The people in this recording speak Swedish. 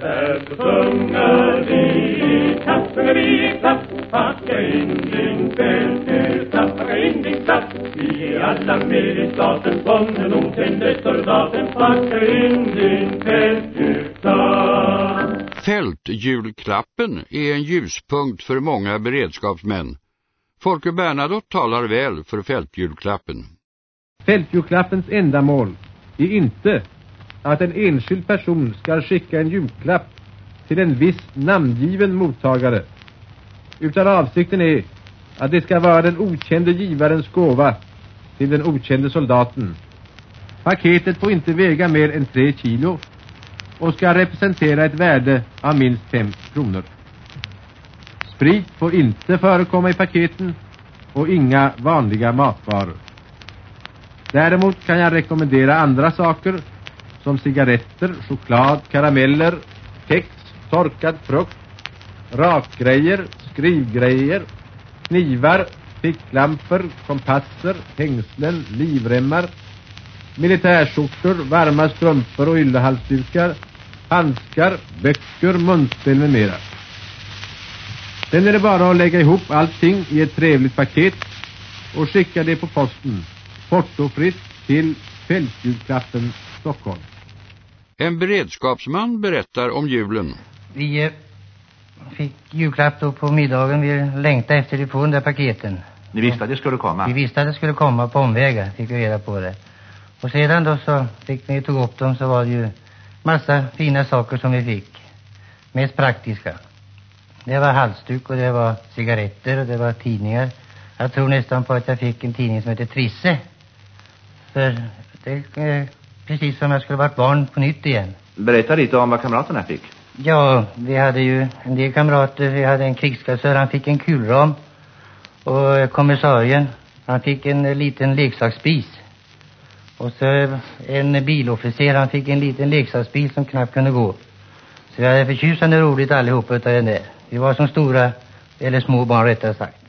Därför sjunger vi i kassen i klass Packa in din fältklapp, packa in din klapp Vi är alla med i staten som den okände soldaten Packa in din fältklapp Fältjulklappen är en ljuspunkt för många beredskapsmän. Folke Bernadotte talar väl för fältjulklappen. Fältjulklappens ändamål är inte att en enskild person ska skicka en julklapp till en viss namngiven mottagare, utan avsikten är att det ska vara den okände givarens gåva till den okände soldaten. Paketet får inte väga mer än tre kilo och ska representera ett värde av minst fem kronor. Sprit får inte förekomma i paketen och inga vanliga matvaror. Däremot kan jag rekommendera andra saker som cigaretter, choklad, karameller, kex, torkad frukt, rakgrejer, skrivgrejer, knivar, ficklampor, kompasser, hängslen, livremmar, militärskjortor, varma strumpor och yllehalsdukar, handskar, böcker, munspel med mera. Sen är det bara att lägga ihop allting i ett trevligt paket och skicka det på posten, portofritt till Fältjulklappen, Stockholm. En beredskapsman berättar om julen. Vi eh, fick julklapp då på middagen. Vi längtade efter att få den där paketen. Ni visste att det skulle komma? Vi visste att det skulle komma på omvägar, fick vi reda på det. Och sedan då så fick vi tog upp dem så var det ju massa fina saker som vi fick. Mest praktiska. Det var halsduk och det var cigaretter och det var tidningar. Jag tror nästan på att jag fick en tidning som heter Trisse. För det är precis som jag skulle varit barn på nytt igen. Berätta lite om vad kamraterna fick. Ja, vi hade ju en del kamrater. Vi hade en krigskassör, han fick en kulram. Och kommissarien, han fick en liten leksaksspis. Och så en bilofficer, han fick en liten leksaksbil som knappt kunde gå. Så vi hade förtjusande roligt allihopa utav den där. Vi var som stora, eller små barn rättare sagt.